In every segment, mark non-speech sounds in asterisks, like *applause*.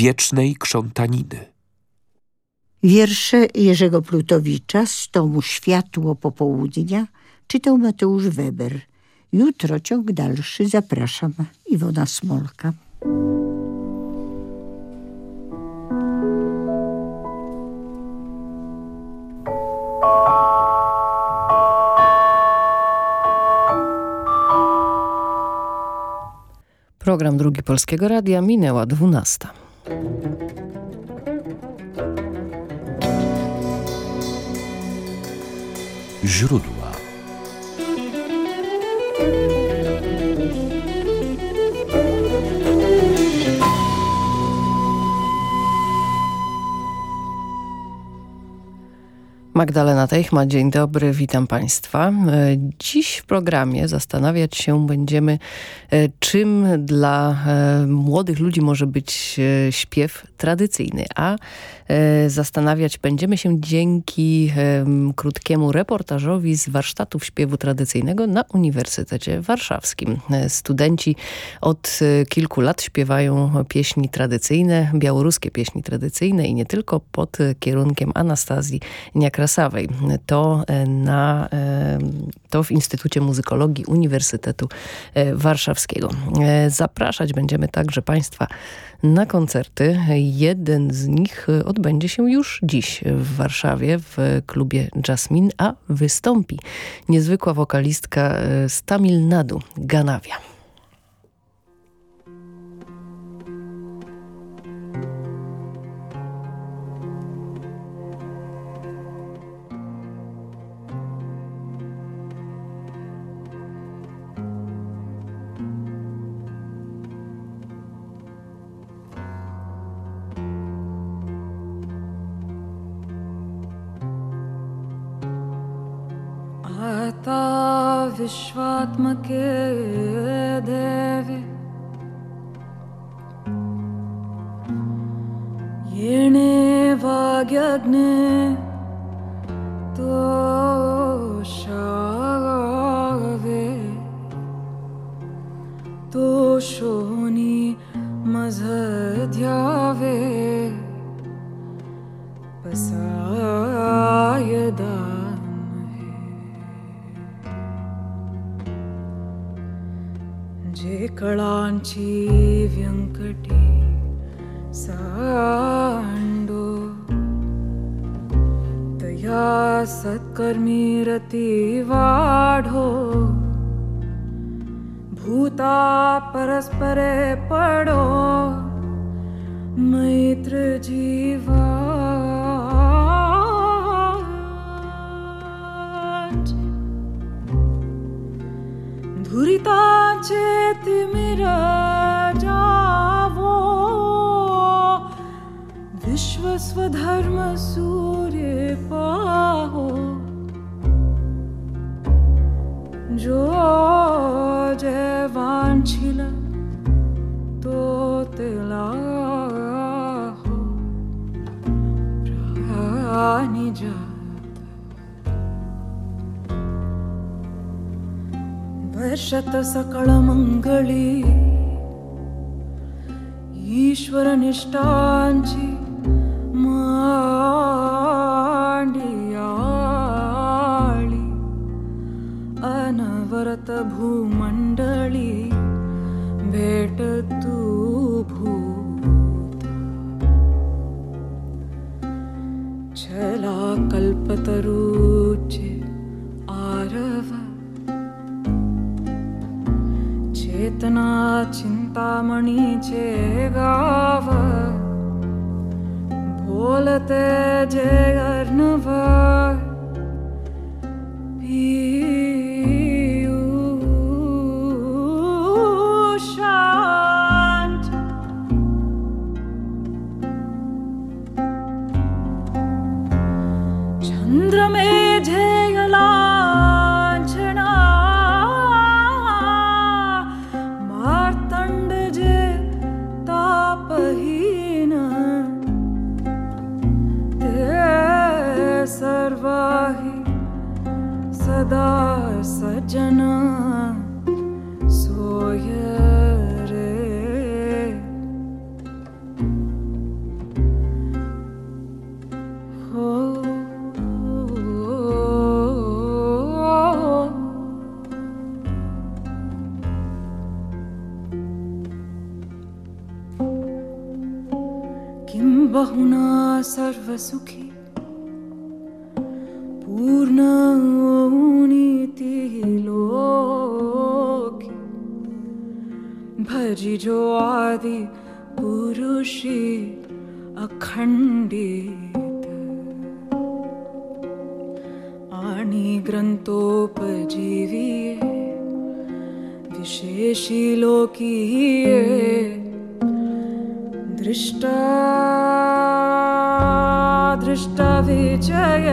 wiecznej krzątaniny. Wiersze Jerzego Plutowicza z tomu Światło popołudnia czytał Mateusz Weber. Jutro ciąg dalszy zapraszam Iwona Smolka. Program Drugi Polskiego Radia minęła 12. źródła. Magdalena Teichma, dzień dobry, witam Państwa. E, dziś w programie zastanawiać się będziemy, e, czym dla e, młodych ludzi może być śpiew tradycyjny, a zastanawiać będziemy się dzięki krótkiemu reportażowi z warsztatów śpiewu tradycyjnego na Uniwersytecie Warszawskim. Studenci od kilku lat śpiewają pieśni tradycyjne, białoruskie pieśni tradycyjne i nie tylko pod kierunkiem Anastazji Niakras Krasawej. To, e, na, e, to w Instytucie Muzykologii Uniwersytetu e, Warszawskiego. Zapraszać będziemy także Państwa na koncerty. Jeden z nich odbędzie się już dziś w Warszawie w klubie Jasmine, a wystąpi niezwykła wokalistka z Tamil Nadu, Ganawia. विश्वात्मके देवे। येणे ईश्वरनिष्ठाञ्चि माण्डियाळि अनवरतभूमण्डली भेटतु भू. ईश्वरनिष्ठांशिया कल्पतरुचिर चेतनाचि चिन्तामणीचे गाव बोलते जे अर्णव पूर्णोनीतिः लोके। भजि जो आदि पुरुषी अखण्डित। आणि ग्रन्थोपजीवीये विशेषी लोकीये। दृष्टा दृष्टविजय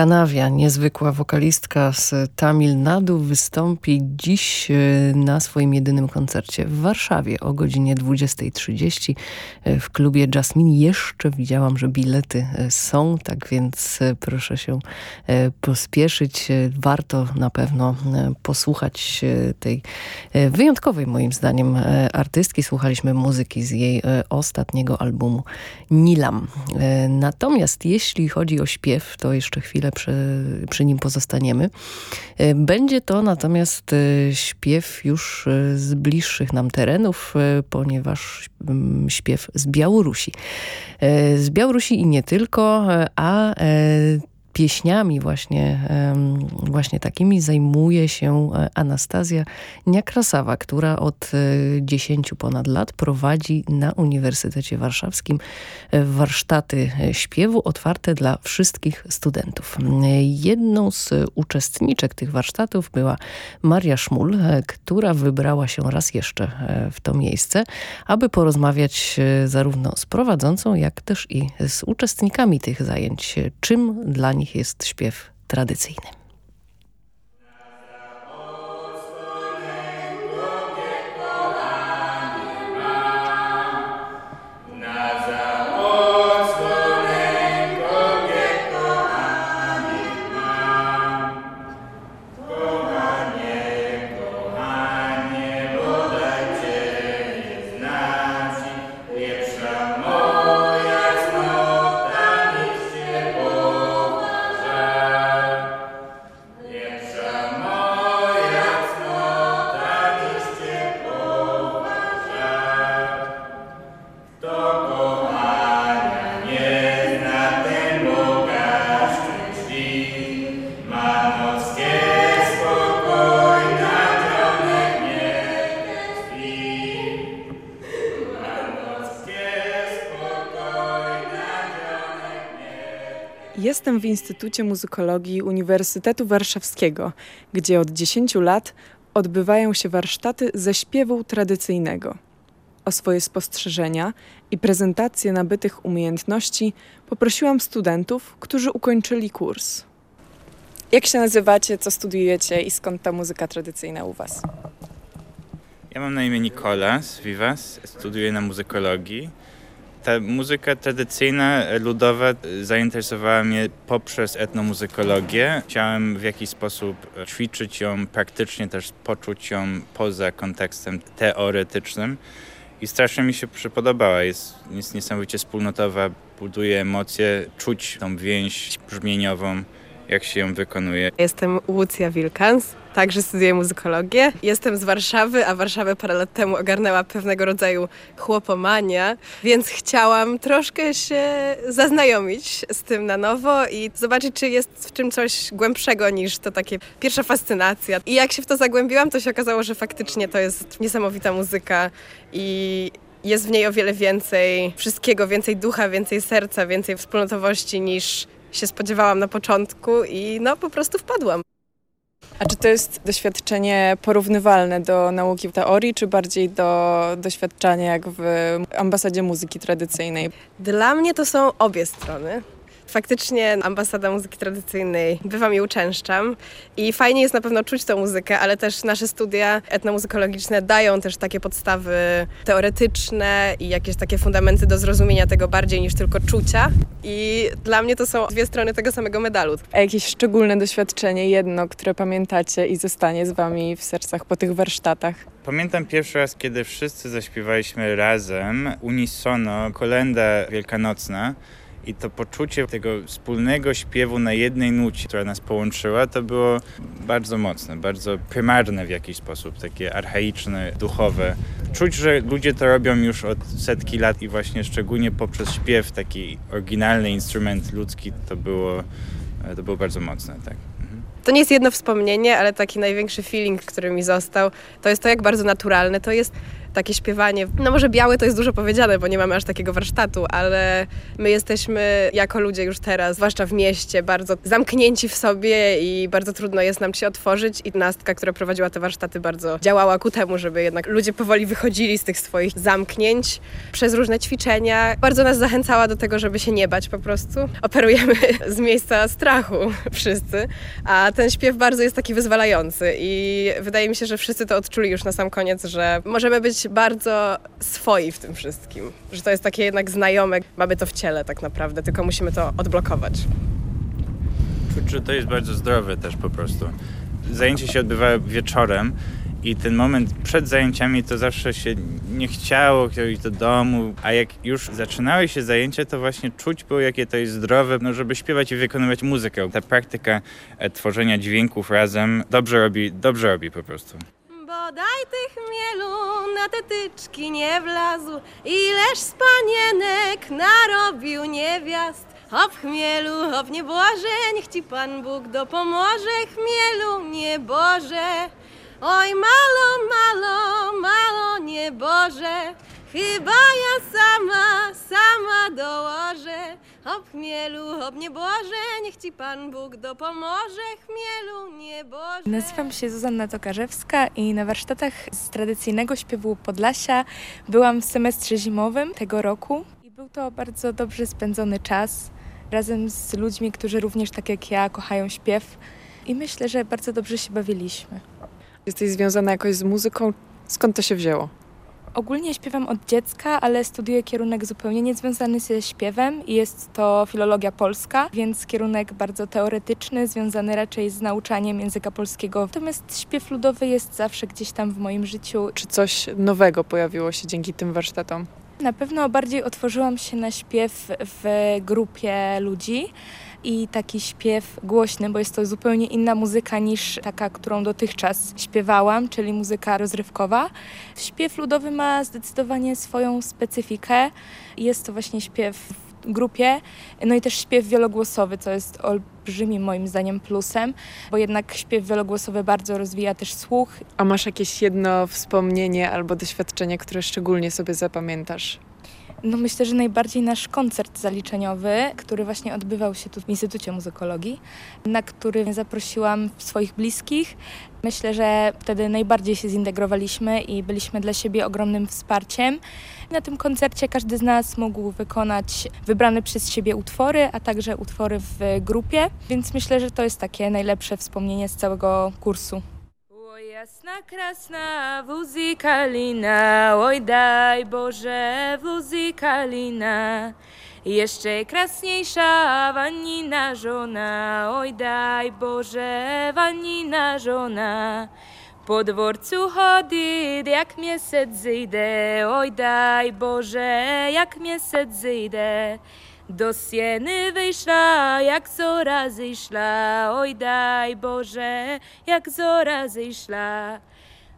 Ganawia, niezwykła wokalistka z Tamil Nadu, wystąpi dziś e, na swoim jedynym koncercie w Warszawie o godzinie 20.30 e, w klubie Jasmine. Jeszcze widziałam, że bilety e, są, tak więc proszę się pospieszyć. Warto na pewno posłuchać tej wyjątkowej moim zdaniem artystki. Słuchaliśmy muzyki z jej ostatniego albumu Nilam. Natomiast jeśli chodzi o śpiew, to jeszcze chwilę przy, przy nim pozostaniemy. E, Będzie to natomiast e, śpiew już e, z bliższych nam terenów, ponieważ mm, śpiew z Białorusi. Z Białorusi i nie tylko, a pieśniami właśnie, właśnie takimi zajmuje się e, Anastazja Niakrasawa, która od e, 10 ponad lat prowadzi na Uniwersytecie Warszawskim e, warsztaty e, śpiewu otwarte dla wszystkich studentów. E, Jedną z e, uczestniczek tych warsztatów była Maria Szmul, e, która wybrała się raz jeszcze e, w to miejsce, aby porozmawiać e, zarówno z prowadzącą, jak też i z uczestnikami tych zajęć, e, czym dla nich jest śpiew tradycyjny. Jestem w Instytucie Muzykologii Uniwersytetu Warszawskiego, gdzie od 10 lat odbywają się warsztaty ze śpiewu tradycyjnego. O swoje spostrzeżenia i prezentację nabytych umiejętności poprosiłam studentów, którzy ukończyli kurs. Jak się nazywacie, co studiujecie i skąd ta muzyka tradycyjna u Was? Ja mam na imię Nikolas Vivas, studiuję na muzykologii. Ta muzyka tradycyjna, ludowa e, zainteresowała mnie poprzez etnomuzykologię. Chciałem w jakiś sposób ćwiczyć ją praktycznie, też poczuć ją poza kontekstem teoretycznym. I strasznie mi się przypodobała. Jest, jest niesamowicie wspólnotowa, buduje emocje, czuć tą więź brzmieniową jak się ją wykonuje. Jestem Łucja Wilkans, także studiuję muzykologię. Jestem z Warszawy, a Warszawę parę lat temu ogarnęła pewnego rodzaju chłopomania, więc chciałam troszkę się zaznajomić z tym na nowo i zobaczyć, czy jest w czym coś głębszego niż to takie pierwsza fascynacja. I jak się w to zagłębiłam, to się okazało, że faktycznie to jest niesamowita muzyka i jest w niej o wiele więcej wszystkiego, więcej ducha, więcej serca, więcej wspólnotowości niż się spodziewałam na początku i no po prostu wpadłam. A czy to jest doświadczenie porównywalne do nauki teorii, czy bardziej do doświadczenia jak w ambasadzie muzyki tradycyjnej? Dla mnie to są obie strony. Faktycznie ambasada muzyki tradycyjnej bywam i uczęszczam i fajnie jest na pewno czuć tą muzykę, ale też nasze studia etnomuzykologiczne dają też takie podstawy teoretyczne i jakieś takie fundamenty do zrozumienia tego bardziej niż tylko czucia i dla mnie to są dwie strony tego samego medalu. A jakieś szczególne doświadczenie, jedno, które pamiętacie i zostanie z wami w sercach po tych warsztatach? Pamiętam pierwszy raz, kiedy wszyscy zaśpiewaliśmy razem, unisono, kolenda wielkanocna. I to poczucie tego wspólnego śpiewu na jednej nucie, która nas połączyła, to było bardzo mocne, bardzo prymarne w jakiś sposób, takie archaiczne, duchowe. Czuć, że ludzie to robią już od setki lat i właśnie szczególnie poprzez śpiew, taki oryginalny instrument ludzki, to było, to było bardzo mocne, tak. Mhm. To nie jest jedno wspomnienie, ale taki największy feeling, który mi został, to jest to, jak bardzo naturalne to jest takie śpiewanie. No może białe to jest dużo powiedziane, bo nie mamy aż takiego warsztatu, ale my jesteśmy jako ludzie już teraz, zwłaszcza w mieście, bardzo zamknięci w sobie i bardzo trudno jest nam się otworzyć i Nastka, która prowadziła te warsztaty bardzo działała ku temu, żeby jednak ludzie powoli wychodzili z tych swoich zamknięć przez różne ćwiczenia. Bardzo nas zachęcała do tego, żeby się nie bać po prostu. Operujemy z miejsca strachu wszyscy, a ten śpiew bardzo jest taki wyzwalający i wydaje mi się, że wszyscy to odczuli już na sam koniec, że możemy być bardzo swoi w tym wszystkim. Że to jest takie jednak znajome, mamy to w ciele tak naprawdę, tylko musimy to odblokować. Czuć, że to jest bardzo zdrowe też po prostu. Zajęcia się odbywały wieczorem i ten moment przed zajęciami to zawsze się nie chciało iść do domu, a jak już zaczynały się zajęcia, to właśnie czuć było, jakie to jest zdrowe, no, żeby śpiewać i wykonywać muzykę. Ta praktyka e, tworzenia dźwięków razem dobrze robi, dobrze robi po prostu. Bodaj tych chmielu na te tyczki nie wlazł, ileż z panienek narobił niewiast. Hop chmielu, hop nieboże, niech ci Pan Bóg dopomoże, chmielu nieboże. Oj malo, malo, malo nieboże, chyba ja sama, sama dołożę. Hop chmielu, hop nieboże, niech ci Pan Bóg dopomoże, chmielu nieboże. Nazywam się Zuzanna Tokarzewska i na warsztatach z tradycyjnego śpiewu Podlasia byłam w semestrze zimowym tego roku. I był to bardzo dobrze spędzony czas razem z ludźmi, którzy również tak jak ja kochają śpiew i myślę, że bardzo dobrze się bawiliśmy. Jesteś związana jakoś z muzyką? Skąd to się wzięło? Ogólnie śpiewam od dziecka, ale studiuję kierunek zupełnie niezwiązany ze śpiewem i jest to filologia polska, więc kierunek bardzo teoretyczny, związany raczej z nauczaniem języka polskiego. Natomiast śpiew ludowy jest zawsze gdzieś tam w moim życiu. Czy coś nowego pojawiło się dzięki tym warsztatom? Na pewno bardziej otworzyłam się na śpiew w grupie ludzi i taki śpiew głośny, bo jest to zupełnie inna muzyka niż taka, którą dotychczas śpiewałam, czyli muzyka rozrywkowa. Śpiew ludowy ma zdecydowanie swoją specyfikę. Jest to właśnie śpiew grupie, no i też śpiew wielogłosowy, co jest olbrzymim moim zdaniem plusem, bo jednak śpiew wielogłosowy bardzo rozwija też słuch. A masz jakieś jedno wspomnienie albo doświadczenie, które szczególnie sobie zapamiętasz? No myślę, że najbardziej nasz koncert zaliczeniowy, który właśnie odbywał się tu w Instytucie Muzykologii, na który zaprosiłam swoich bliskich. Myślę, że wtedy najbardziej się zintegrowaliśmy i byliśmy dla siebie ogromnym wsparciem. Na tym koncercie każdy z nas mógł wykonać wybrane przez siebie utwory, a także utwory w grupie, więc myślę, że to jest takie najlepsze wspomnienie z całego kursu. Jasna, krasna wuzi kalina, oj daj Boże wuzi kalina. Jeszcze krasniejsza wanina żona, oj daj Boże wanina żona. Po dworcu chodzi, jak miesiąc zejdę, oj daj Boże, jak miesiąc zejdę. Do sieny wyszła, jak zora zeszła, oj daj Boże, jak zora zeszła.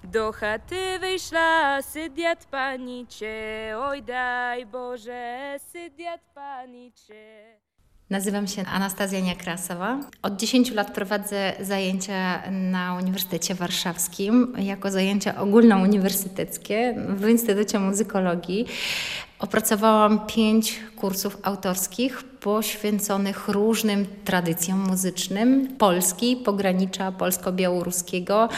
Do chaty wyszła, sydiat panicie, oj daj Boże, sydiat panicie. Nazywam się Anastazja Niakrasowa. Od 10 lat prowadzę zajęcia na Uniwersytecie Warszawskim jako zajęcia ogólnouniwersyteckie w Instytucie Muzykologii. Opracowałam pięć kursów autorskich poświęconych różnym tradycjom muzycznym Polski, pogranicza polsko-białoruskiego,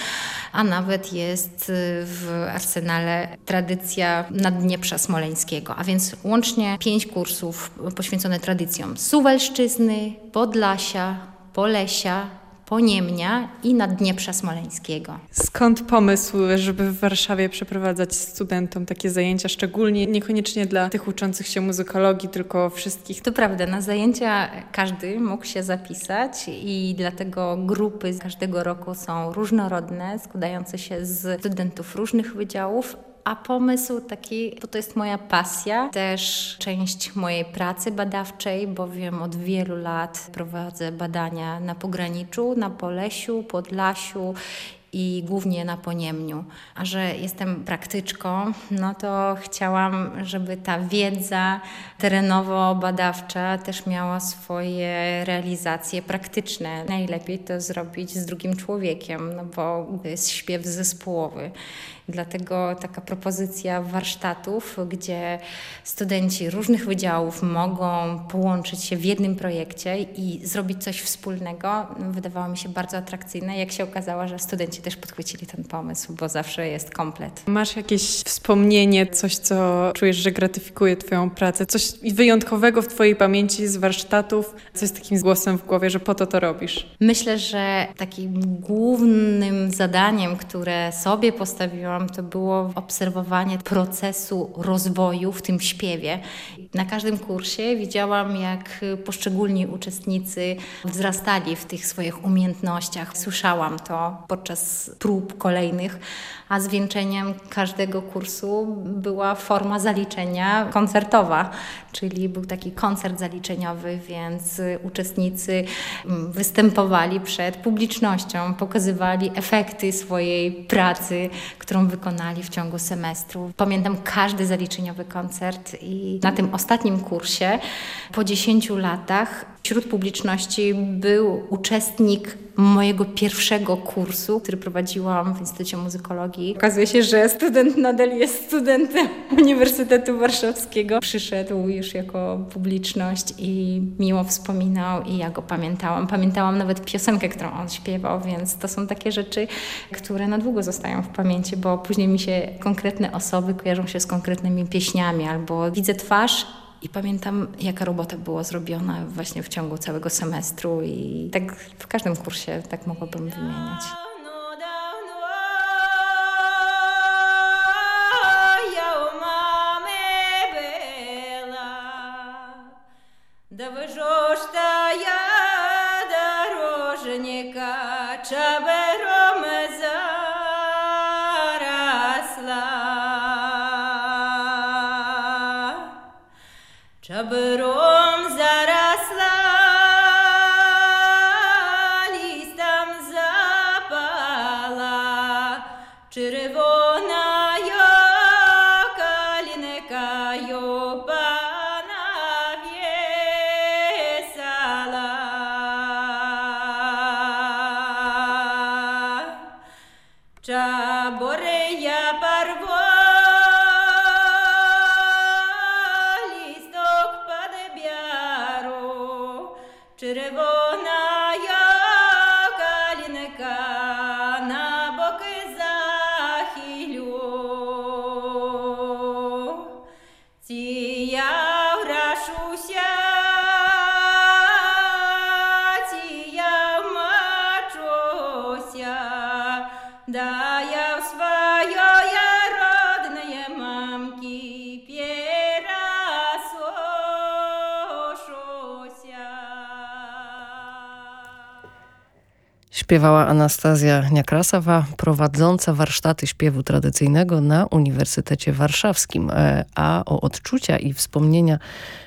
a nawet jest w arsenale tradycja Naddnieprza Smoleńskiego. A więc łącznie pięć kursów poświęcone tradycjom Suwalszczyzny, Podlasia, Polesia, Poniemnia i Naddnieprza Smoleńskiego. Skąd pomysł, żeby w Warszawie przeprowadzać studentom takie zajęcia, szczególnie niekoniecznie dla tych uczących się muzykologii, tylko wszystkich? To prawda, na zajęcia każdy mógł się zapisać i dlatego grupy każdego roku są różnorodne, składające się z studentów różnych wydziałów, a pomysł taki, bo to jest moja pasja, też część mojej pracy badawczej, bowiem od wielu lat prowadzę badania na pograniczu, na Polesiu, Podlasiu i głównie na Poniemniu. A że jestem praktyczką, no to chciałam, żeby ta wiedza terenowo-badawcza też miała swoje realizacje praktyczne. Najlepiej to zrobić z drugim człowiekiem, no bo jest śpiew zespołowy. Dlatego taka propozycja warsztatów, gdzie studenci różnych wydziałów mogą połączyć się w jednym projekcie i zrobić coś wspólnego, wydawała mi się bardzo atrakcyjna. Jak się okazało, że studenci też podchwycili ten pomysł, bo zawsze jest komplet. Masz jakieś wspomnienie, coś, co czujesz, że gratyfikuje Twoją pracę, coś wyjątkowego w Twojej pamięci z warsztatów, coś z takim głosem w głowie, że po to to robisz? Myślę, że takim głównym zadaniem, które sobie postawiłam, to było obserwowanie procesu rozwoju w tym śpiewie. Na każdym kursie widziałam, jak poszczególni uczestnicy wzrastali w tych swoich umiejętnościach. Słyszałam to podczas prób kolejnych, a zwieńczeniem każdego kursu była forma zaliczenia koncertowa, czyli był taki koncert zaliczeniowy, więc uczestnicy występowali przed publicznością, pokazywali efekty swojej pracy, którą wykonali w ciągu semestru. Pamiętam każdy zaliczeniowy koncert i na tym ostatnim kursie po 10 latach wśród publiczności był uczestnik mojego pierwszego kursu, który prowadziłam w Instytucie Muzykologii. Okazuje się, że student nadal jest studentem Uniwersytetu Warszawskiego. Przyszedł już jako publiczność i miło wspominał i ja go pamiętałam. Pamiętałam nawet piosenkę, którą on śpiewał, więc to są takie rzeczy, które na długo zostają w pamięci, bo później mi się konkretne osoby kojarzą się z konkretnymi pieśniami albo widzę twarz i pamiętam, jaka robota była zrobiona właśnie w ciągu całego semestru i tak w każdym kursie tak mogłabym wymieniać. Sabro. Śpiewała Anastazja Niakrasowa, prowadząca warsztaty śpiewu tradycyjnego na Uniwersytecie Warszawskim. E, A o odczucia i wspomnienia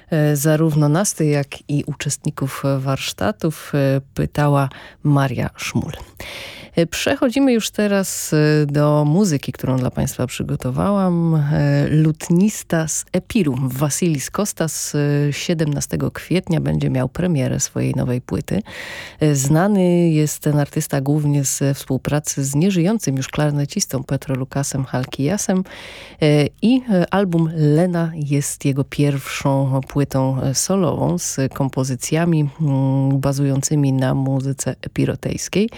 e, zarówno nas, jak i uczestników warsztatów, e, pytała Maria Szmul. E, przechodzimy już teraz e, do muzyki, którą dla Państwa przygotowałam. E, lutnista z Epiru, Wasilis Kostas 17 kwietnia będzie miał premierę swojej nowej płyty. Znany jest ten artysta głównie ze współpracy z nieżyjącym już klarnecistą Petro Lukasem Halkijasem i album Lena jest jego pierwszą płytą solową z kompozycjami mm, bazującymi na muzyce epirotejskiej.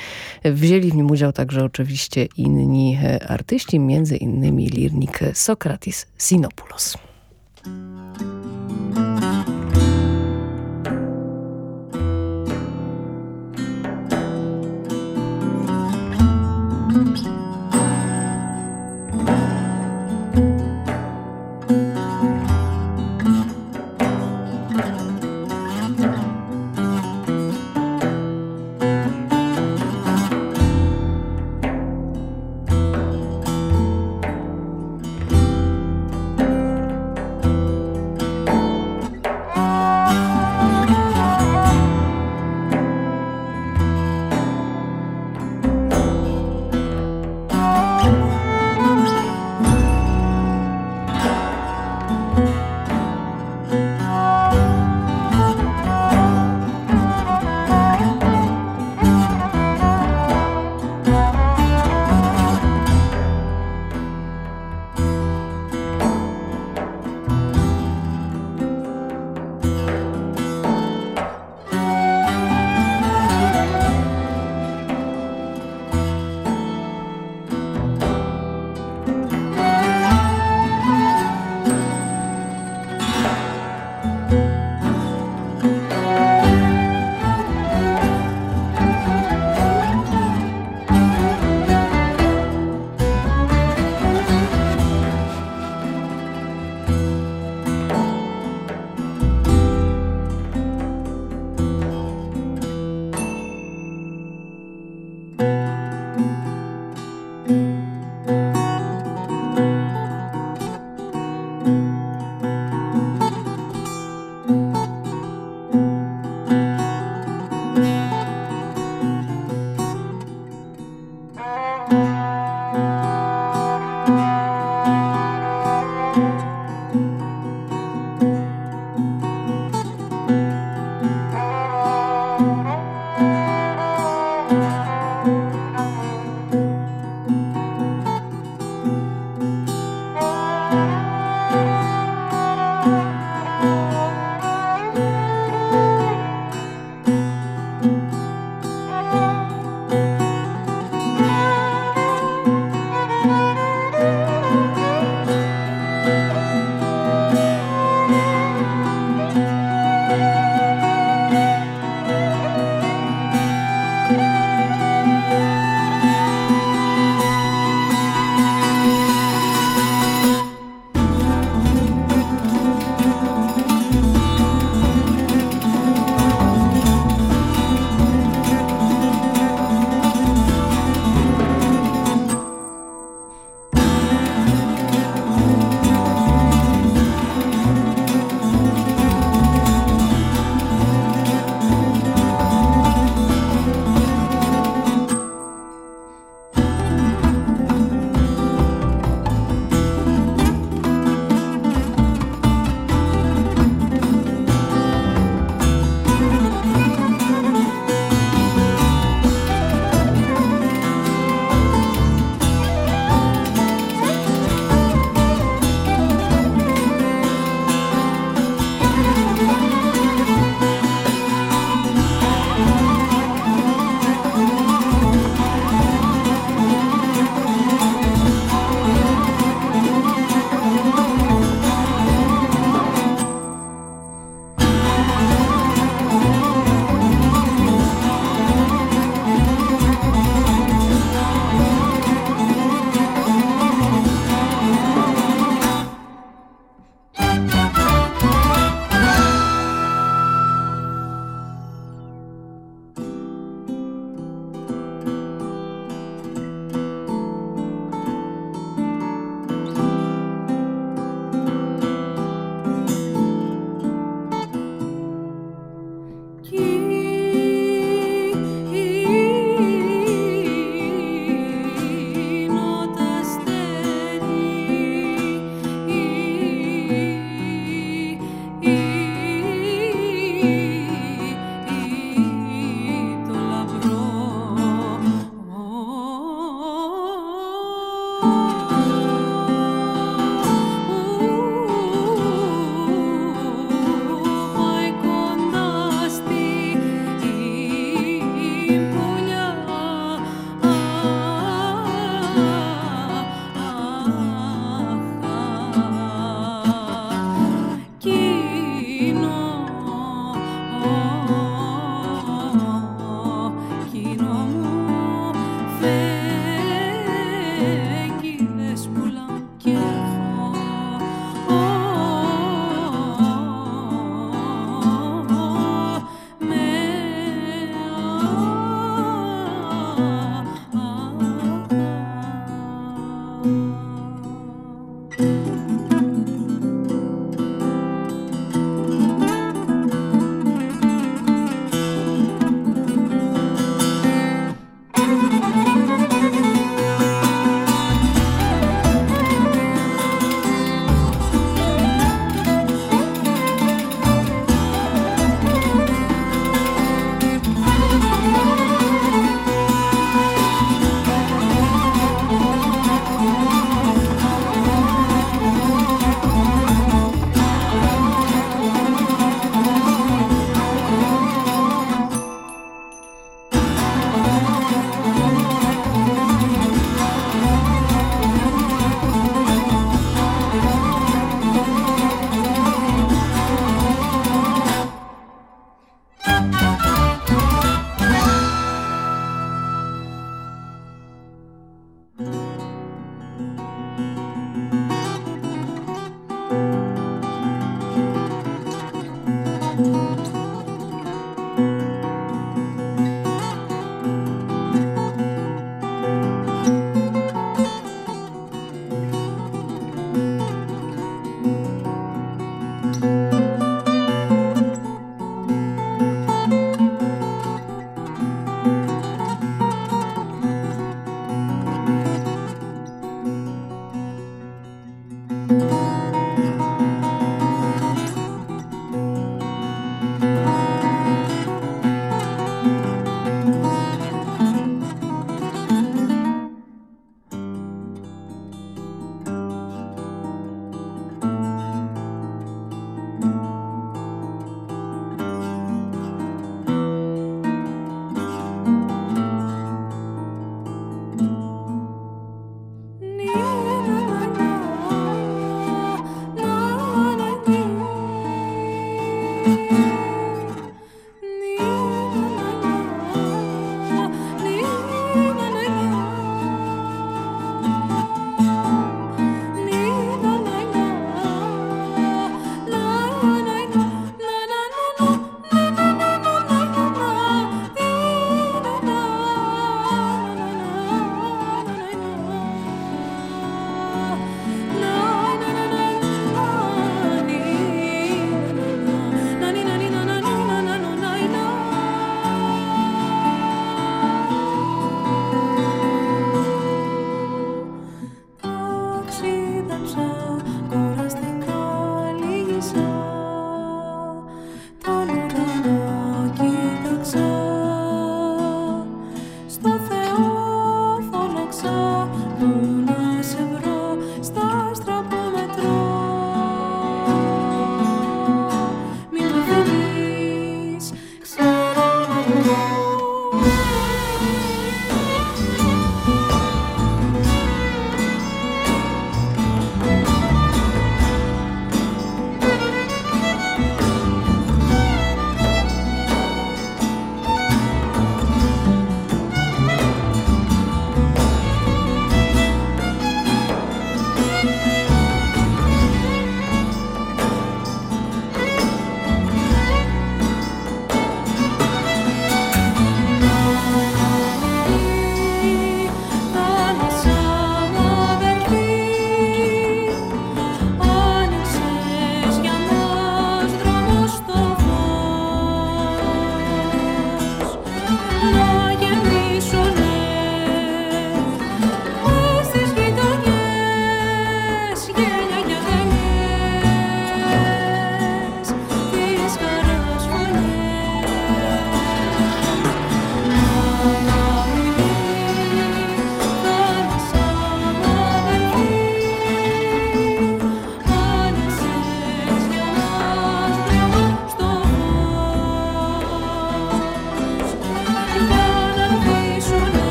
Wzięli w nim udział także oczywiście inni e, artyści, między innymi lirnik Sokratis Sinopoulos.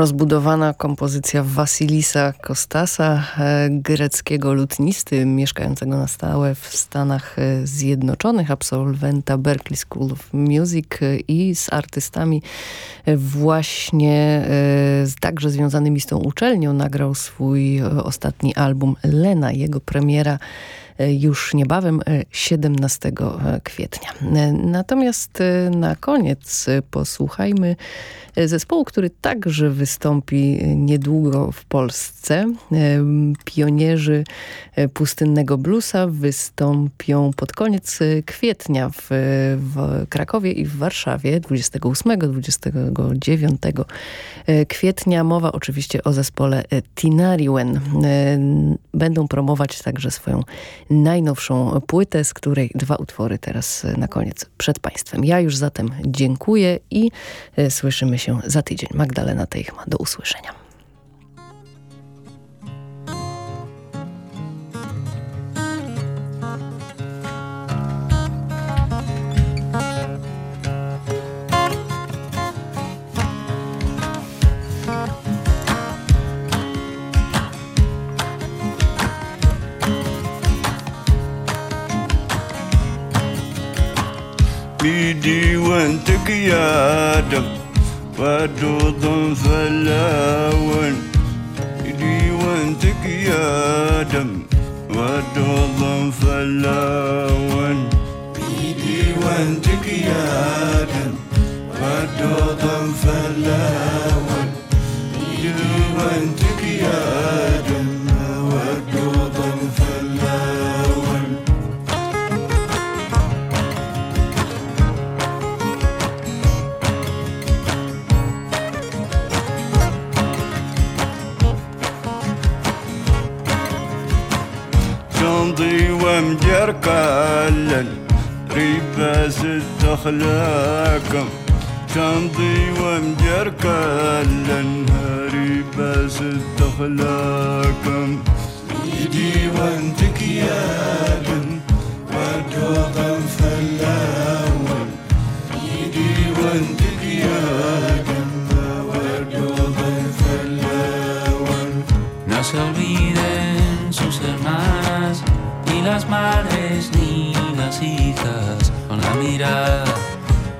Rozbudowana kompozycja Wasilisa Kostasa, e, greckiego lutnisty mieszkającego na stałe w Stanach e, Zjednoczonych, absolwenta Berklee School of Music e, i z artystami właśnie także związanymi z tą uczelnią nagrał swój ostatni album Lena. Jego premiera już niebawem 17 kwietnia. Natomiast na koniec posłuchajmy zespołu, który także wystąpi niedługo w Polsce. Pionierzy pustynnego bluesa wystąpią pod koniec kwietnia w, w Krakowie i w Warszawie 28-29 kwietnia. Mowa oczywiście o zespole Tinariwen. Będą promować także swoją najnowszą płytę, z której dwa utwory teraz na koniec przed Państwem. Ja już zatem dziękuję i słyszymy się za tydzień. Magdalena Teichma. Do usłyszenia. سيدي وانت قيادك فدوضن فلاون سيدي وانت قيادك فدوضن فلاون سيدي وانت قيادك فدوضن فلاون سيدي وانت قيادك ماضي ومجر كلن ريباس تخلاكم تمضي ومجر كلن ريباس تخلاكم يدي وانتك يا بن ودوغا فلاول يدي وانتك يا بن ودوغا فلاول نسل بيدن sus hermanos ni las madres ni las hijas, con la mirada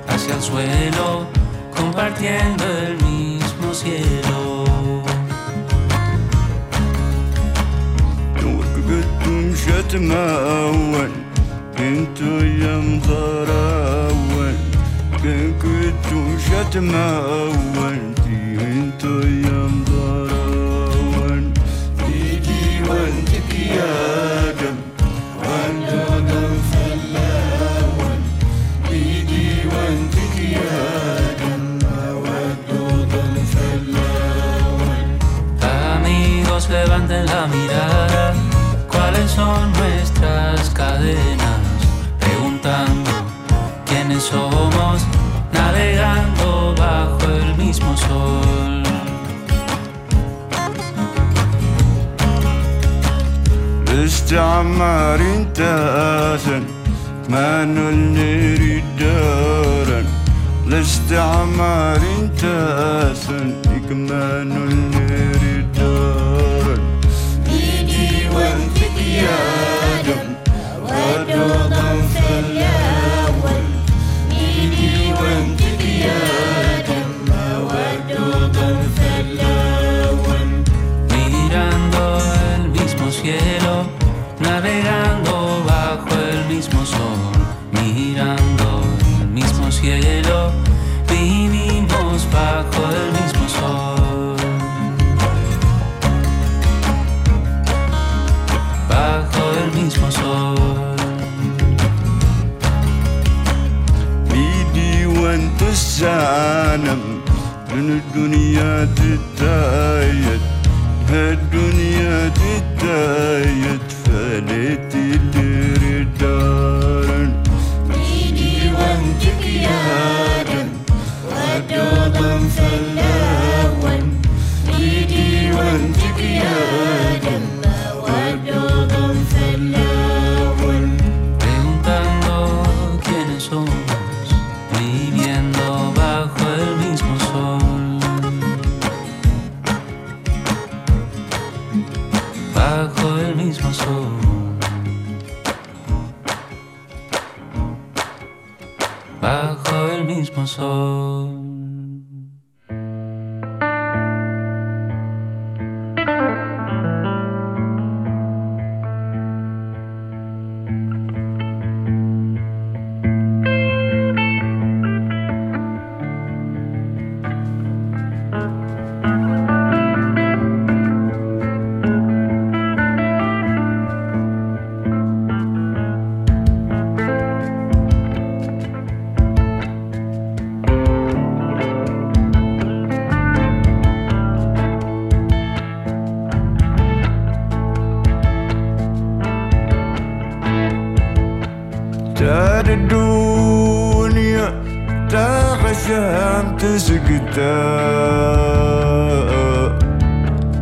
hacia el suelo, compartiendo el mismo cielo. وقفتم شتماون انتو يا مضراون كنتم شتماون انتو يا مضراون la son nuestras cadenas, preguntando quiénes somos, navegando bajo el mismo sol. استعمار انتاسا ما نريد دارا الاستعمار انتاسا ما نريد وانتك يا دم ودوضا فالاول ايدي وانتك يا دم ودوضا فالاول mirando el mismo cielo, navegando الدنيا ما فهمتش كتاب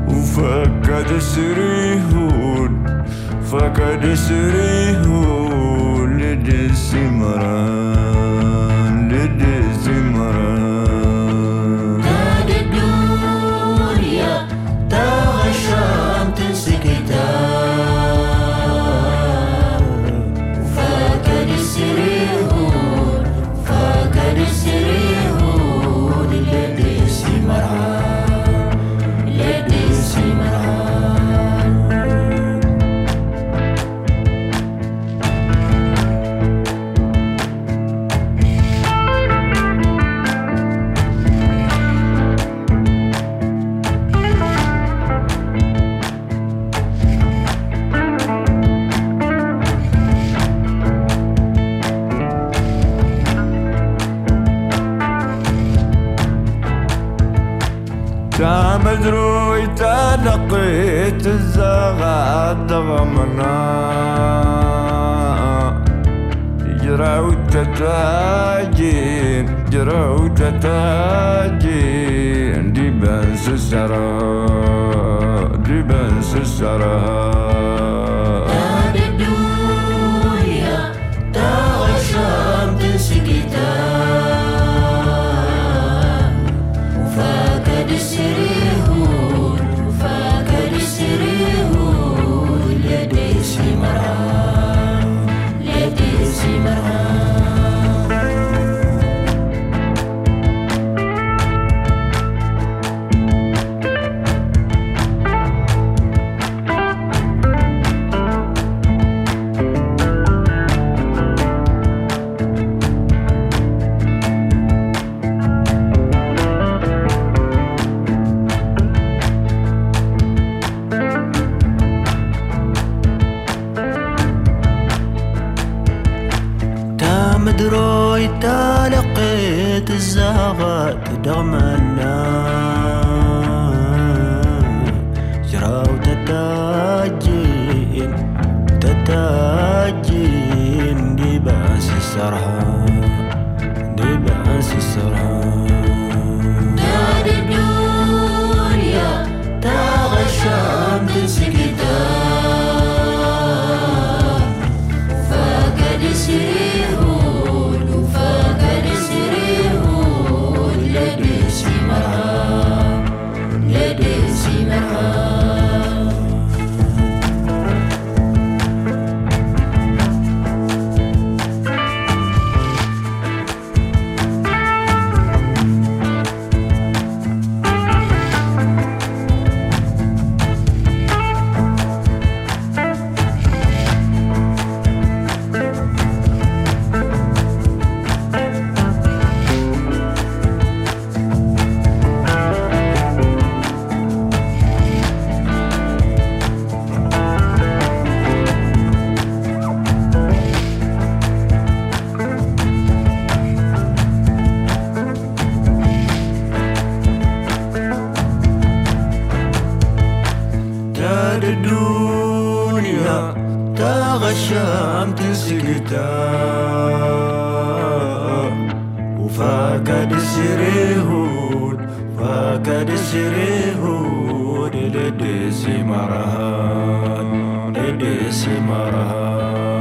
وفقد سريهون فقد سريهون لدسي مرام مدروي تنقيت الزغاد ضمنا جراو تتاجين جراو تتاجين دي بنس السرا دي بنس السرا وفاقد السريهود فاقد السريهود لدي سمرهان لدي سمرهان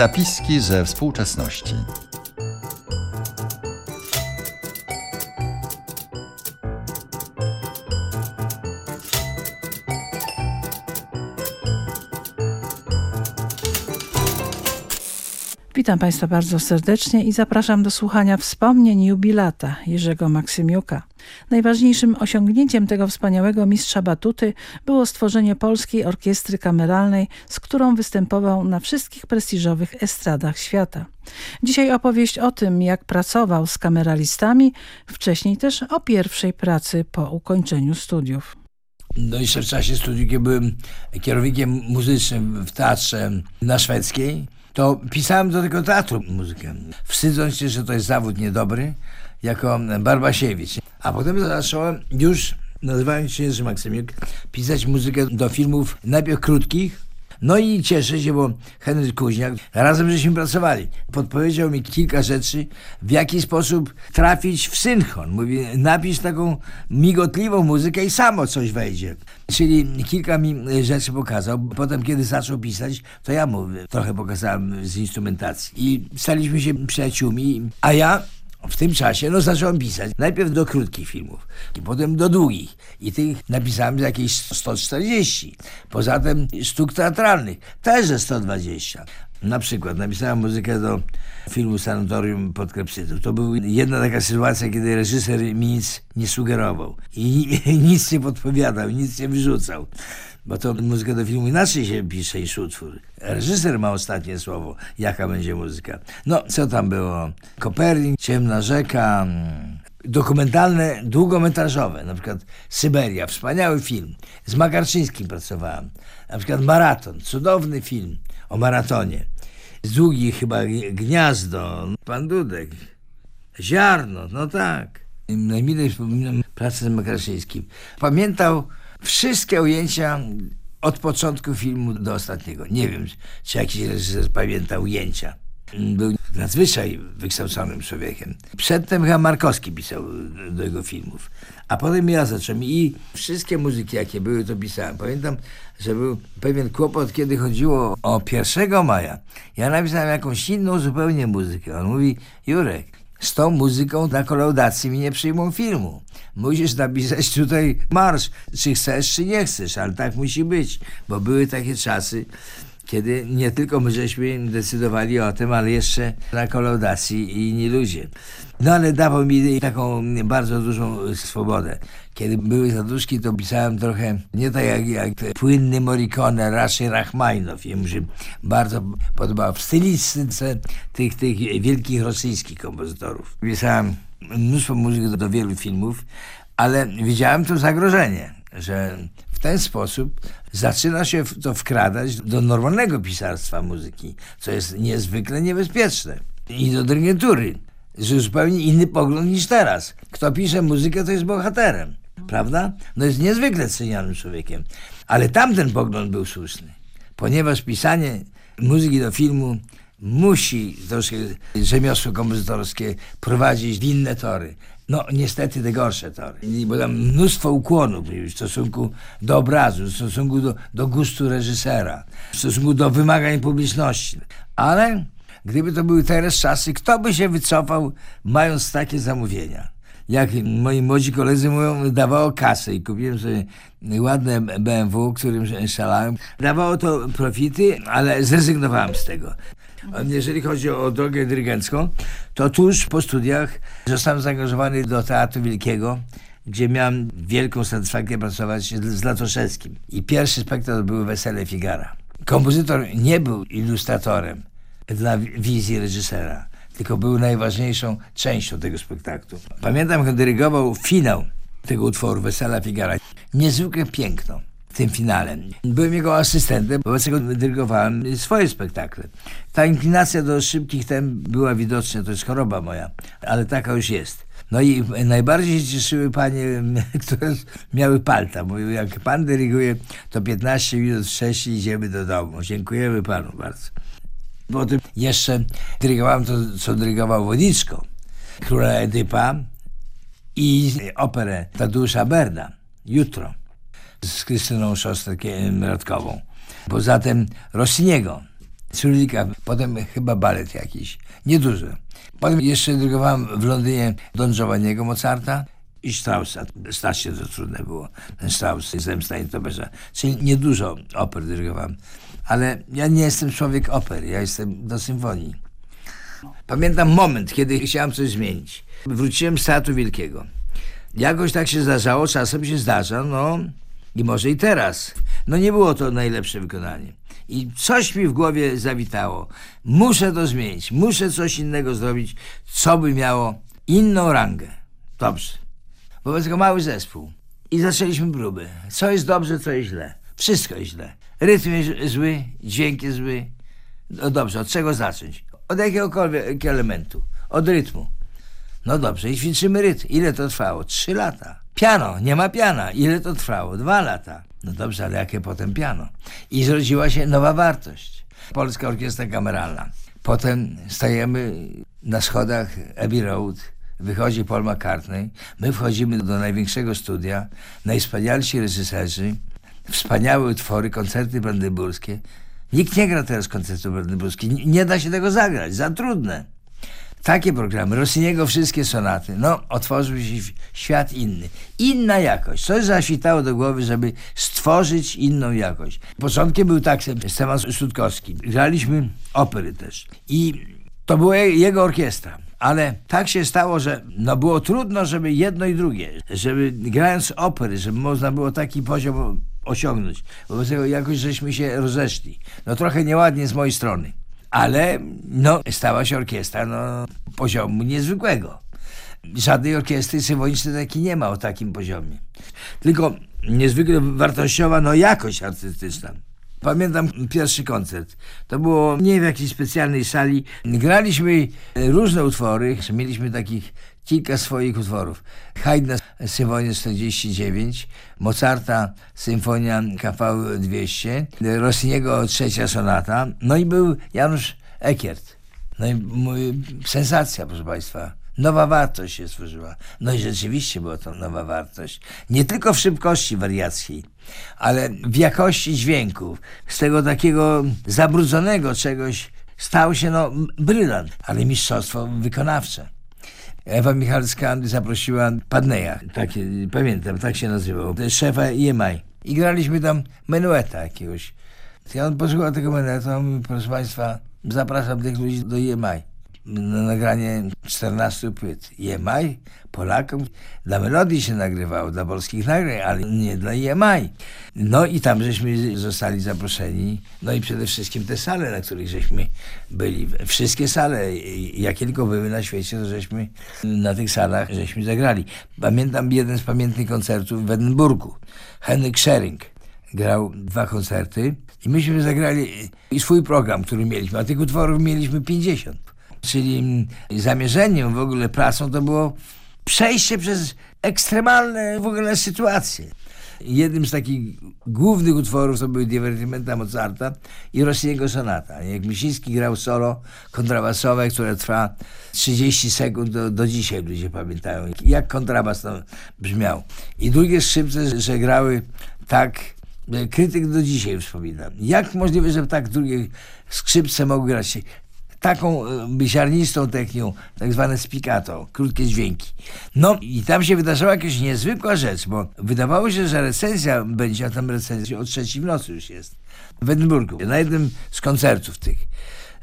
Zapiski ze współczesności. Witam Państwa bardzo serdecznie i zapraszam do słuchania wspomnień jubilata Jerzego Maksymiuka. Najważniejszym osiągnięciem tego wspaniałego mistrza batuty było stworzenie Polskiej Orkiestry Kameralnej, z którą występował na wszystkich prestiżowych estradach świata. Dzisiaj opowieść o tym, jak pracował z kameralistami, wcześniej też o pierwszej pracy po ukończeniu studiów. No jeszcze w czasie studiów, kiedy byłem kierownikiem muzycznym w teatrze na szwedzkiej, to pisałem do tego teatru muzykę, wstydząc się, że to jest zawód niedobry, jako Barbasiewicz. A potem zacząłem już, nazywając się Jerzy Maksymiuk, pisać muzykę do filmów najpierw krótkich, no i cieszę się, bo Henryk Kuźniak, razem żeśmy pracowali. Podpowiedział mi kilka rzeczy, w jaki sposób trafić w synchron. Mówi, napisz taką migotliwą muzykę i samo coś wejdzie. Czyli kilka mi rzeczy pokazał. Potem, kiedy zaczął pisać, to ja mu trochę pokazałem z instrumentacji. I staliśmy się przyjaciółmi, a ja w tym czasie no, zacząłem pisać. Najpierw do krótkich filmów, i potem do długich. I tych napisałem jakieś 140. Poza tym sztuk teatralnych, też ze 120. Na przykład napisałem muzykę do filmu Sanatorium pod Klepsydrą. To była jedna taka sytuacja, kiedy reżyser mi nic nie sugerował i *laughs* nic nie podpowiadał, nic nie wyrzucał. Bo to muzyka do filmu inaczej się pisze niż utwór. Reżyser ma ostatnie słowo, jaka będzie muzyka. No, co tam było? Kopernik, Ciemna rzeka, dokumentalne, długometrażowe, na przykład Syberia, wspaniały film. Z Makarczyńskim pracowałem. Na przykład Maraton, cudowny film o maratonie. z długich chyba gniazdo, pan Dudek, ziarno, no tak. Najmilej wspominam pracę z Makraszyńskim. Pamiętał wszystkie ujęcia od początku filmu do ostatniego. Nie wiem, czy jakiś reżyser pamięta ujęcia. Był nadzwyczaj wykształconym człowiekiem. Przedtem chyba Markowski pisał do jego filmów. A potem ja zacząłem i wszystkie muzyki, jakie były, to pisałem. Pamiętam, że był pewien kłopot, kiedy chodziło o 1 maja. Ja napisałem jakąś inną zupełnie muzykę. On mówi, Jurek, z tą muzyką na kolaudacji mi nie przyjmą filmu. Musisz napisać tutaj marsz, czy chcesz, czy nie chcesz, ale tak musi być, bo były takie czasy, kiedy nie tylko my żeśmy decydowali o tym, ale jeszcze na kolaudacji i inni ludzie. No ale dawał mi taką bardzo dużą swobodę. Kiedy były zaduszki, to pisałem trochę nie tak jak, jak płynny Morricone, raczej Rachmaninow. Jemu się bardzo podobał w stylistyce tych, tych wielkich rosyjskich kompozytorów. Pisałem mnóstwo muzyki do, do wielu filmów, ale widziałem to zagrożenie, że w ten sposób zaczyna się to wkradać do normalnego pisarstwa muzyki, co jest niezwykle niebezpieczne. I do dyrygatury, że zupełnie inny pogląd niż teraz. Kto pisze muzykę, to jest bohaterem, prawda? No jest niezwykle cenionym człowiekiem. Ale tamten pogląd był słuszny, ponieważ pisanie muzyki do filmu musi troszkę rzemiosło kompozytorskie prowadzić w inne tory. No niestety te gorsze tory, bo tam mnóstwo ukłonów w stosunku do obrazu, w stosunku do, do gustu reżysera, w stosunku do wymagań publiczności. Ale gdyby to były teraz czasy, kto by się wycofał mając takie zamówienia? Jak moi młodzi koledzy mówią, dawało kasę i kupiłem sobie ładne BMW, którym szalałem. Dawało to profity, ale zrezygnowałem z tego. Jeżeli chodzi o drogę dyrygencką, to tuż po studiach zostałem zaangażowany do Teatru Wielkiego, gdzie miałem wielką satysfakcję pracować z Latoszewskim. I pierwszy spektakl był Wesele Figara. Kompozytor nie był ilustratorem dla wizji reżysera, tylko był najważniejszą częścią tego spektaklu. Pamiętam, jak dyrygował finał tego utworu Wesela Figara. Niezwykle piękno w tym finale. Byłem jego asystentem, wobec tego dyrygowałem swoje spektakle. Ta inklinacja do szybkich tem była widoczna, to jest choroba moja, ale taka już jest. No i najbardziej cieszyły panie, *laughs* które miały palta. Mówiły, jak pan dyryguje, to 15 minut wcześniej idziemy do domu. Dziękujemy panu bardzo. Potem jeszcze dyrygowałem to, co dyrygował Wodniczko, Króla Edypa i operę Tadeusza Berda. Jutro z Krystyną Szostakiem-Radkową. Poza tym Rossiniego, Crylika, potem chyba balet jakiś, nieduży. Potem jeszcze dyrygowałem w Londynie Don Giovanniego Mozarta i Straussa. Strasznie to trudne było, ten Strauss, Zemsta i Toberza. Czyli niedużo oper dyrygowałem. Ale ja nie jestem człowiek oper, ja jestem do symfonii. Pamiętam moment, kiedy chciałem coś zmienić. Wróciłem z Teatru Wielkiego. Jakoś tak się zdarzało, czasem się zdarza, no i może i teraz. No nie było to najlepsze wykonanie. I coś mi w głowie zawitało. Muszę to zmienić, muszę coś innego zrobić, co by miało inną rangę. Dobrze. Wobec tego mały zespół. I zaczęliśmy próby. Co jest dobrze, co jest źle. Wszystko jest źle. Rytm jest zły, dźwięk jest zły. No dobrze, od czego zacząć? Od jakiegokolwiek elementu. Od rytmu. No dobrze, i ćwiczymy rytm. Ile to trwało? Trzy lata. Piano, nie ma piana. Ile to trwało? Dwa lata. No dobrze, ale jakie potem piano? I zrodziła się nowa wartość. Polska Orkiestra Kameralna. Potem stajemy na schodach Abbey Road, wychodzi Paul McCartney, my wchodzimy do największego studia, najwspanialsi reżyserzy, wspaniałe utwory, koncerty brandenburskie. Nikt nie gra teraz koncertu brandenburskich, nie da się tego zagrać, za trudne. Takie programy, Rossiniego wszystkie sonaty, no otworzył się świat inny. Inna jakość. Coś zaświtało do głowy, żeby stworzyć inną jakość. Początkiem był tak Stefan Sutkowski. Graliśmy opery też. I to była jego orkiestra. Ale tak się stało, że no było trudno, żeby jedno i drugie, żeby grając opery, żeby można było taki poziom osiągnąć. Wobec tego jakoś żeśmy się rozeszli. No trochę nieładnie z mojej strony ale no, stała się orkiestra no, poziomu niezwykłego. Żadnej orkiestry symfonicznej takiej nie ma o takim poziomie. Tylko niezwykle wartościowa no, jakość artystyczna. Pamiętam pierwszy koncert. To było nie w jakiejś specjalnej sali. Graliśmy różne utwory. Mieliśmy takich kilka swoich utworów. Haydna Symfonia 49, Mozarta Symfonia KV 200, Rossiniego Trzecia Sonata, no i był Janusz Ekiert. No i mój, sensacja, proszę Państwa. Nowa wartość się stworzyła. No i rzeczywiście była to nowa wartość. Nie tylko w szybkości wariackiej, ale w jakości dźwięków. Z tego takiego zabrudzonego czegoś stał się no brylant, ale mistrzostwo wykonawcze. Ewa Michalska zaprosiła Padneja, tak, pamiętam, tak się nazywał, szefa EMI. I graliśmy tam menueta jakiegoś. Ja on posłuchał tego menueta, mówi, proszę Państwa, zapraszam tych ludzi do EMI na nagranie 14 płyt. EMI Polakom dla melodii się nagrywało, dla polskich nagrań, ale nie dla EMI. No i tam żeśmy zostali zaproszeni. No i przede wszystkim te sale, na których żeśmy byli. Wszystkie sale, jakie tylko były na świecie, to żeśmy na tych salach żeśmy zagrali. Pamiętam jeden z pamiętnych koncertów w Edynburgu. Henryk Schering grał dwa koncerty i myśmy zagrali swój program, który mieliśmy, a tych utworów mieliśmy 50. Czyli zamierzeniem w ogóle pracą to było przejście przez ekstremalne w ogóle sytuacje. Jednym z takich głównych utworów to były Divertimenta Mozarta i Rossiniego Sonata. Jak Misiński grał solo kontrabasowe, które trwa 30 sekund, do, do dzisiaj ludzie pamiętają, jak kontrabas to brzmiał. I drugie skrzypce, że grały tak krytyk do dzisiaj wspomina. Jak możliwe, że tak drugie skrzypce mogły grać? Taką ziarnistą techniką, tak zwane spiccato, krótkie dźwięki. No i tam się wydarzyła jakaś niezwykła rzecz, bo wydawało się, że recenzja będzie, a tam recenzja o trzeciej w nocy już jest, w Edynburgu, na jednym z koncertów tych,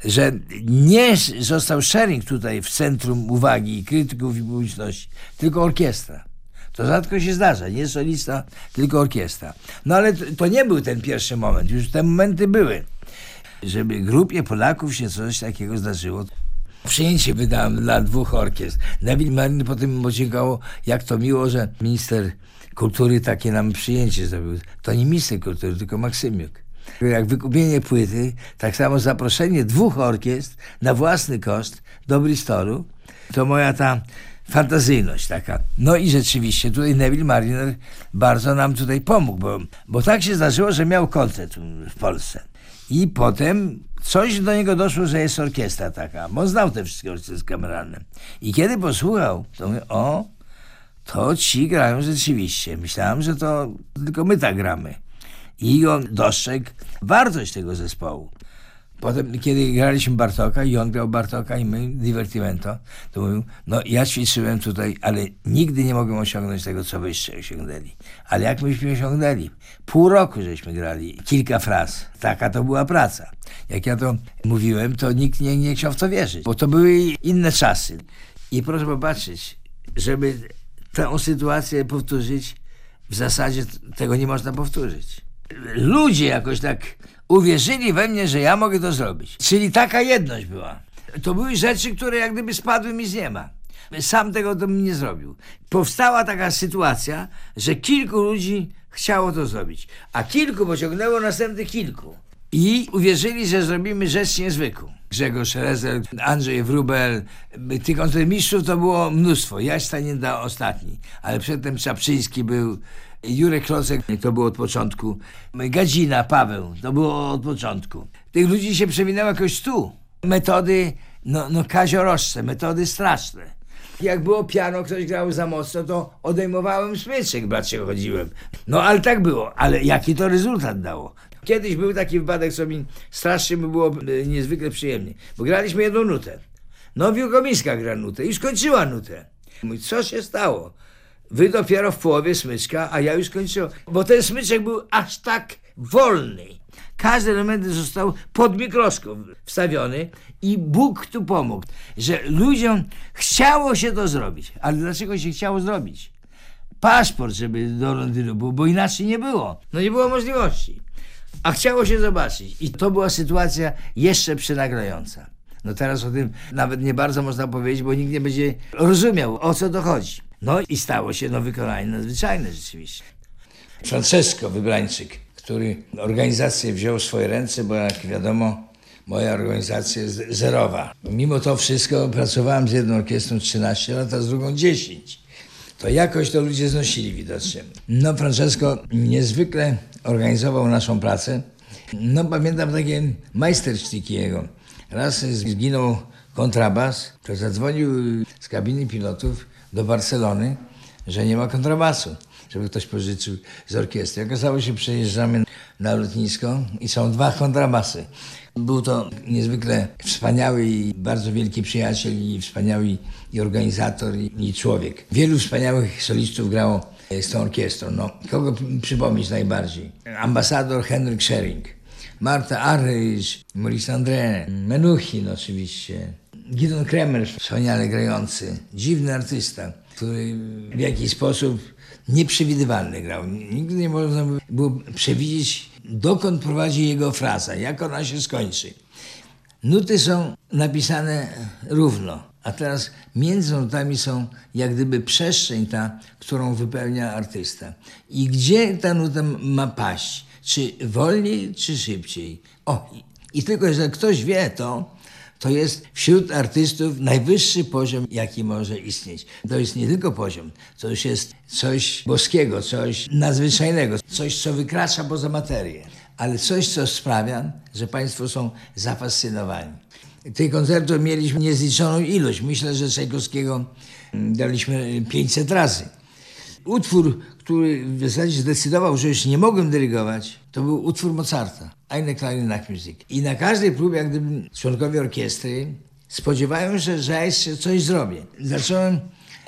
że nie został sharing tutaj w centrum uwagi krytyków i publiczności, tylko orkiestra. To rzadko się zdarza, nie solista, tylko orkiestra. No ale to, to nie był ten pierwszy moment, już te momenty były żeby grupie Polaków się coś takiego zdarzyło. Przyjęcie wydałem dla dwóch orkiestr. Neville Martin potem podziękował, jak to miło, że minister kultury takie nam przyjęcie zrobił. To nie minister kultury, tylko Maksymiuk. Jak wykupienie płyty, tak samo zaproszenie dwóch orkiestr na własny koszt do Bristolu, to moja ta fantazyjność taka. No i rzeczywiście tutaj Neville Mariner bardzo nam tutaj pomógł, bo, bo tak się zdarzyło, że miał koncert w Polsce. I potem coś do niego doszło, że jest orkiestra taka, bo znał te wszystkie orkiestry kameralne. I kiedy posłuchał, to mówię, o, to ci grają rzeczywiście. Myślałem, że to tylko my tak gramy. I on dostrzegł wartość tego zespołu. Potem, kiedy graliśmy Bartoka i on grał Bartoka i my Divertimento, to mówił, no ja ćwiczyłem tutaj, ale nigdy nie mogłem osiągnąć tego, co wyście osiągnęli. Ale jak myśmy osiągnęli? Pół roku żeśmy grali, kilka fraz. Taka to była praca. Jak ja to mówiłem, to nikt nie, nie chciał w to wierzyć, bo to były inne czasy. I proszę popatrzeć, żeby tę sytuację powtórzyć, w zasadzie tego nie można powtórzyć. Ludzie jakoś tak uwierzyli we mnie, że ja mogę to zrobić. Czyli taka jedność była. To były rzeczy, które jak gdyby spadły mi z nieba. Sam tego bym nie zrobił. Powstała taka sytuacja, że kilku ludzi chciało to zrobić, a kilku pociągnęło następnych kilku. I uwierzyli, że zrobimy rzecz niezwykłą. Grzegorz Rezer, Andrzej Wrubel, tych kontrmistrzów to było mnóstwo. Jaś Stanienda ostatni, ale przedtem Czaprzyński był, Jurek Klocek to było od początku. Gadzina, Paweł, to było od początku. Tych ludzi się przewinęło jakoś stu. Metody, no, no kaziorożce, metody straszne. Jak było piano, ktoś grał za mocno, to odejmowałem smyczek, bracie, chodziłem. No ale tak było, ale jaki to rezultat dało? Kiedyś był taki wypadek, co mi strasznie by było e, niezwykle przyjemnie, bo graliśmy jedną nutę. No Wielkomiska gra nutę i skończyła nutę. Mój, co się stało? Wy dopiero w połowie smyczka, a ja już skończyłem. Bo ten smyczek był aż tak wolny. Każdy element został pod mikroskop wstawiony i Bóg tu pomógł, że ludziom chciało się to zrobić. Ale dlaczego się chciało zrobić? Paszport, żeby do Londynu był, bo inaczej nie było. No nie było możliwości. A chciało się zobaczyć. I to była sytuacja jeszcze przynagrająca. No teraz o tym nawet nie bardzo można powiedzieć, bo nikt nie będzie rozumiał, o co to chodzi. No i stało się no wykonanie nadzwyczajne rzeczywiście. Francesco Wybrańczyk, który organizację wziął w swoje ręce, bo jak wiadomo, moja organizacja jest zerowa. Mimo to wszystko pracowałem z jedną orkiestrą 13 lat, a z drugą 10. To jakoś to ludzie znosili widocznie. No Francesco niezwykle organizował naszą pracę. No pamiętam takie majstersztyki jego. Raz zginął kontrabas, to zadzwonił z kabiny pilotów do Barcelony, że nie ma kontrabasu, żeby ktoś pożyczył z orkiestry. Okazało się, przejeżdżamy na lotnisko i są dwa kontrabasy. Był to niezwykle wspaniały i bardzo wielki przyjaciel i wspaniały i organizator i, i człowiek. Wielu wspaniałych solistów grało z tą orkiestrą. No, kogo przypomnieć najbardziej? Ambasador Henryk Schering, Marta Arryś, Maurice André, Menuchin oczywiście, Gidon Kremer, wspaniale grający, dziwny artysta, który w jakiś sposób nieprzewidywalny grał. Nigdy nie można było przewidzieć, dokąd prowadzi jego fraza, jak ona się skończy. Nuty są napisane równo, a teraz między nutami są jak gdyby przestrzeń ta, którą wypełnia artysta. I gdzie ta nuta ma paść? Czy wolniej, czy szybciej? O, i, tylko, że ktoś wie to, to jest wśród artystów najwyższy poziom, jaki może istnieć. To jest nie tylko poziom, to już jest coś boskiego, coś nadzwyczajnego, coś, co wykracza poza materię, ale coś, co sprawia, że Państwo są zafascynowani. Tych koncertów mieliśmy niezliczoną ilość. Myślę, że Czajkowskiego daliśmy 500 razy. Utwór, który w zasadzie zdecydował, że już nie mogłem dyrygować, to był utwór Mozarta, Eine kleine Nachtmusik. I na każdej próbie, jak gdyby członkowie orkiestry spodziewają się, że ja jeszcze coś zrobię. Zacząłem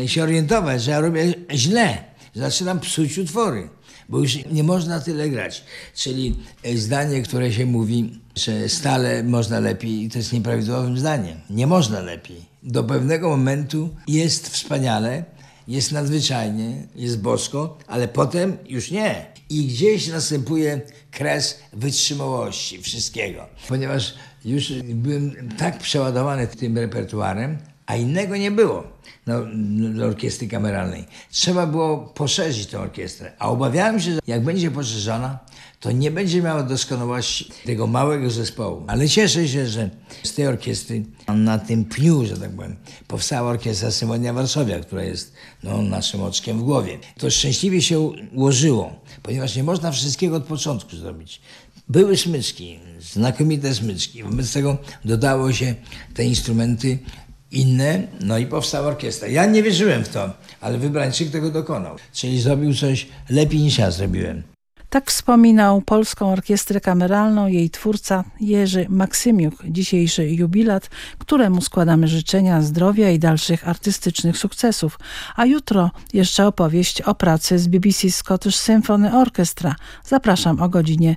się orientować, że ja robię źle, zaczynam psuć utwory, bo już nie można tyle grać. Czyli zdanie, które się mówi, że stale można lepiej, to jest nieprawidłowym zdaniem. Nie można lepiej. Do pewnego momentu jest wspaniale, jest nadzwyczajnie, jest bosko, ale potem już nie. I gdzieś następuje kres wytrzymałości wszystkiego. Ponieważ już byłem tak przeładowany tym repertuarem, a innego nie było no, do orkiestry kameralnej. Trzeba było poszerzyć tę orkiestrę, a obawiałem się, że jak będzie poszerzona, to nie będzie miała doskonałości tego małego zespołu. Ale cieszę się, że z tej orkiestry na tym pniu, że tak powiem, powstała orkiestra Symonia Warszawia, która jest no, naszym oczkiem w głowie. To szczęśliwie się ułożyło, ponieważ nie można wszystkiego od początku zrobić. Były smyczki, znakomite smyczki. Wobec tego dodało się te instrumenty inne, no i powstała orkiestra. Ja nie wierzyłem w to, ale Wybrańczyk tego dokonał. Czyli zrobił coś lepiej niż ja zrobiłem. Tak wspominał Polską Orkiestrę Kameralną jej twórca Jerzy Maksymiuk, dzisiejszy jubilat, któremu składamy życzenia zdrowia i dalszych artystycznych sukcesów. A jutro jeszcze opowieść o pracy z BBC Scottish Symphony Orchestra. Zapraszam o godzinie